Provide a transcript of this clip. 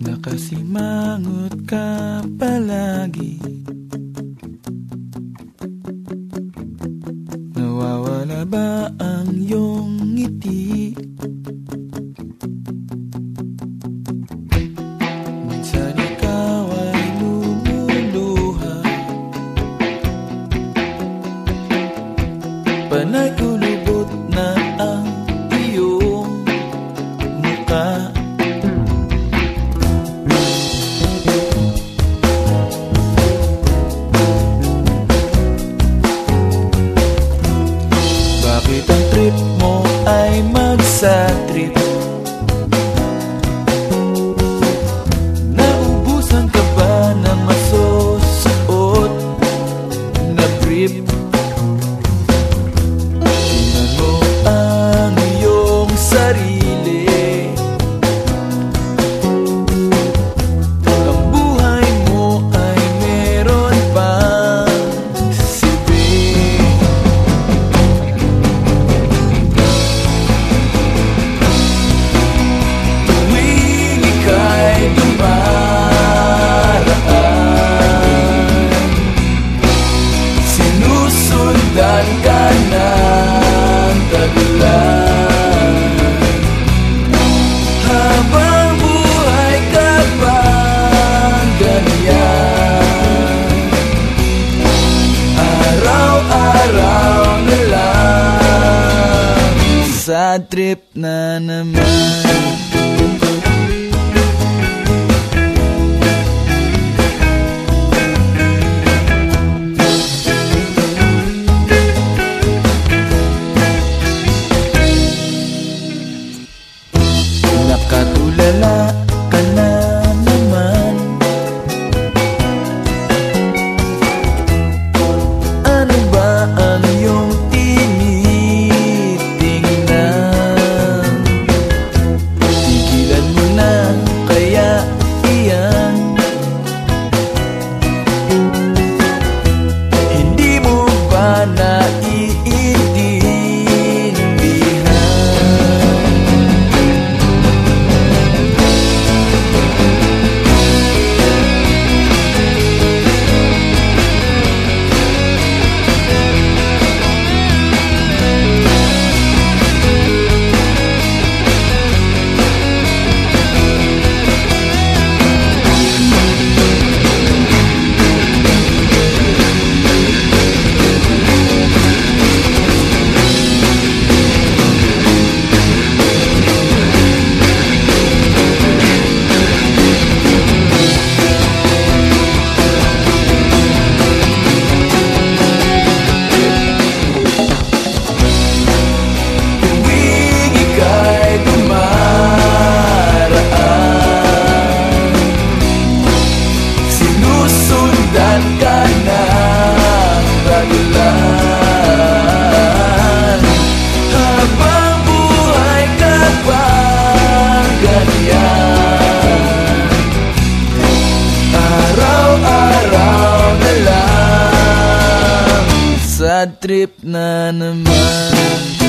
Nakasimangot ka palagi Nawawala ba ang iyong ngiti? Bye. sa trip na naman. trip na naman.